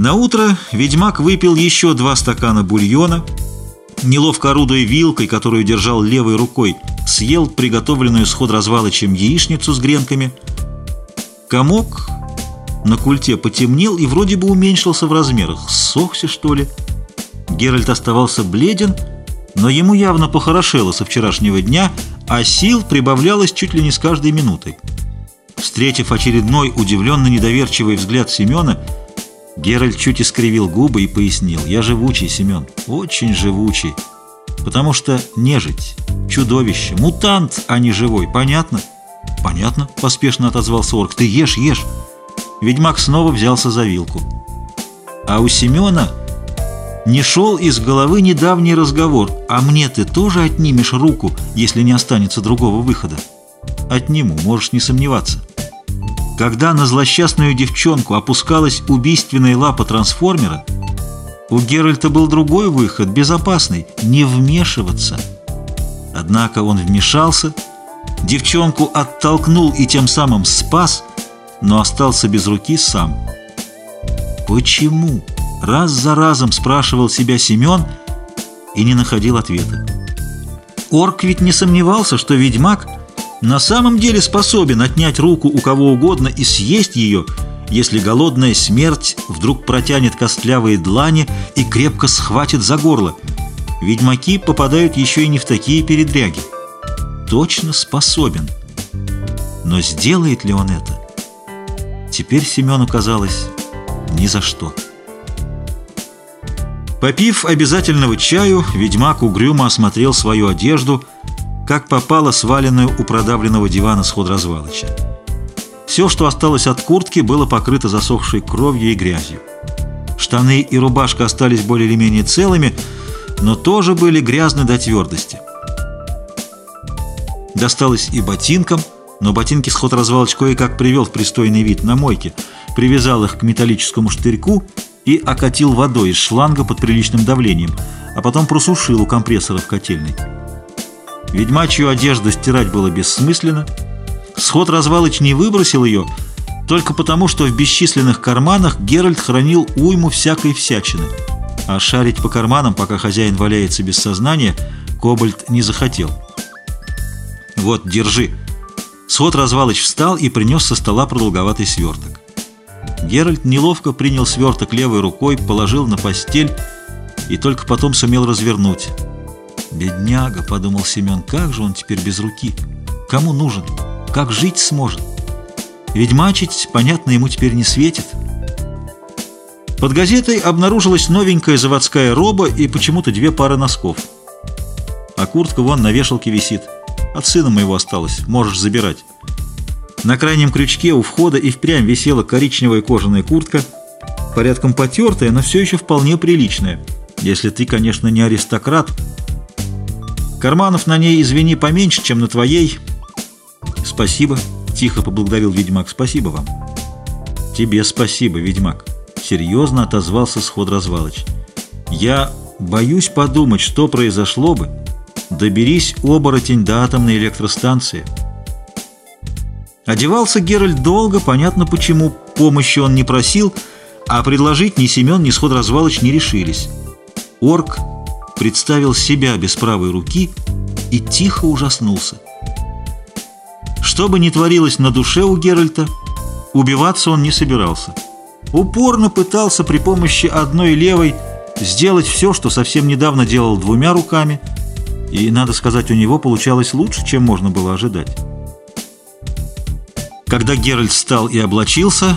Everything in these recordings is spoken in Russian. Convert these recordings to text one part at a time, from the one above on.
На утро ведьмак выпил еще два стакана бульона, неловко орудуя вилкой, которую держал левой рукой, съел приготовленную с развалочем яичницу с гренками. Комок на культе потемнел и вроде бы уменьшился в размерах. Сохся, что ли? Геральт оставался бледен, но ему явно похорошело со вчерашнего дня, а сил прибавлялось чуть ли не с каждой минутой. Встретив очередной удивленно недоверчивый взгляд Семена, Геральт чуть искривил губы и пояснил. «Я живучий, Семен, очень живучий, потому что нежить, чудовище, мутант, а не живой, понятно?» «Понятно», — поспешно отозвался орк. «Ты ешь, ешь». Ведьмак снова взялся за вилку. А у Семена не шел из головы недавний разговор. «А мне ты тоже отнимешь руку, если не останется другого выхода?» «Отниму, можешь не сомневаться». Когда на злосчастную девчонку опускалась убийственная лапа трансформера, у Геральта был другой выход, безопасный – не вмешиваться. Однако он вмешался, девчонку оттолкнул и тем самым спас, но остался без руки сам. Почему? Раз за разом спрашивал себя Семен и не находил ответа. Орк ведь не сомневался, что ведьмак – на самом деле способен отнять руку у кого угодно и съесть ее, если голодная смерть вдруг протянет костлявые длани и крепко схватит за горло. Ведьмаки попадают еще и не в такие передряги. Точно способен. Но сделает ли он это? Теперь Семену казалось ни за что. Попив обязательного чаю, ведьмак угрюмо осмотрел свою одежду – как попало сваленную у продавленного дивана с худразвалыча. Все, что осталось от куртки, было покрыто засохшей кровью и грязью. Штаны и рубашка остались более или менее целыми, но тоже были грязны до твердости. Досталось и ботинкам, но ботинки сход развалыч кое-как привел в пристойный вид на мойке, привязал их к металлическому штырьку и окатил водой из шланга под приличным давлением, а потом просушил у компрессора в котельной. Ведьмачью одежду стирать было бессмысленно. Сход развалыч не выбросил ее, только потому, что в бесчисленных карманах Геральт хранил уйму всякой всячины. А шарить по карманам, пока хозяин валяется без сознания, Кобальт не захотел. «Вот, держи». Сход развалыч встал и принес со стола продолговатый сверток. Геральт неловко принял сверток левой рукой, положил на постель и только потом сумел развернуть. «Бедняга», — подумал Семен, — «как же он теперь без руки? Кому нужен? Как жить сможет? Ведьмачить, понятно, ему теперь не светит». Под газетой обнаружилась новенькая заводская роба и почему-то две пары носков. А куртка вон на вешалке висит. От сына моего осталось, можешь забирать. На крайнем крючке у входа и впрямь висела коричневая кожаная куртка, порядком потертая, но все еще вполне приличная. Если ты, конечно, не аристократ, Карманов на ней, извини, поменьше, чем на твоей. Спасибо, тихо поблагодарил ведьмак. Спасибо вам. Тебе спасибо, ведьмак. Серьезно отозвался сход развалыч. Я боюсь подумать, что произошло бы. Доберись, оборотень, до атомной электростанции. Одевался Геральт долго, понятно почему, помощи он не просил, а предложить ни Семен, ни сход развалыч не решились. Орк представил себя без правой руки и тихо ужаснулся. Что бы ни творилось на душе у Геральта, убиваться он не собирался. Упорно пытался при помощи одной левой сделать все, что совсем недавно делал двумя руками, и, надо сказать, у него получалось лучше, чем можно было ожидать. Когда Геральт встал и облачился,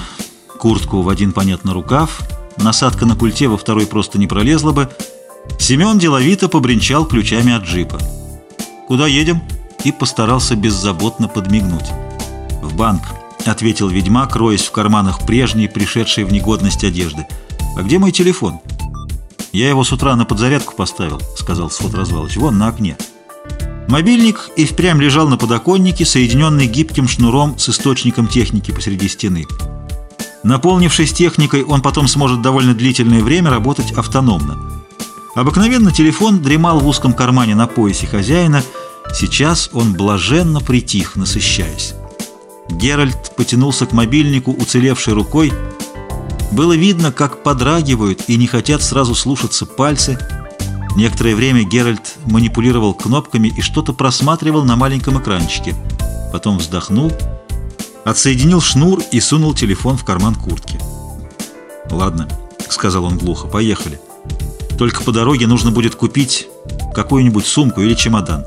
куртку в один, понятно, рукав, насадка на культе во второй просто не пролезла бы, Семен деловито побренчал ключами от джипа. «Куда едем?» и постарался беззаботно подмигнуть. «В банк», — ответил ведьмак, роясь в карманах прежней, пришедшей в негодность одежды. «А где мой телефон?» «Я его с утра на подзарядку поставил», — сказал Сфот Развалыч. «Вон, на окне». Мобильник и впрямь лежал на подоконнике, соединенный гибким шнуром с источником техники посреди стены. Наполнившись техникой, он потом сможет довольно длительное время работать автономно. Обыкновенно телефон дремал в узком кармане на поясе хозяина, сейчас он блаженно притих, насыщаясь. Геральт потянулся к мобильнику уцелевшей рукой. Было видно, как подрагивают и не хотят сразу слушаться пальцы. Некоторое время Геральт манипулировал кнопками и что-то просматривал на маленьком экранчике. Потом вздохнул, отсоединил шнур и сунул телефон в карман куртки. «Ладно», — сказал он глухо, — «поехали. Только по дороге нужно будет купить какую-нибудь сумку или чемодан.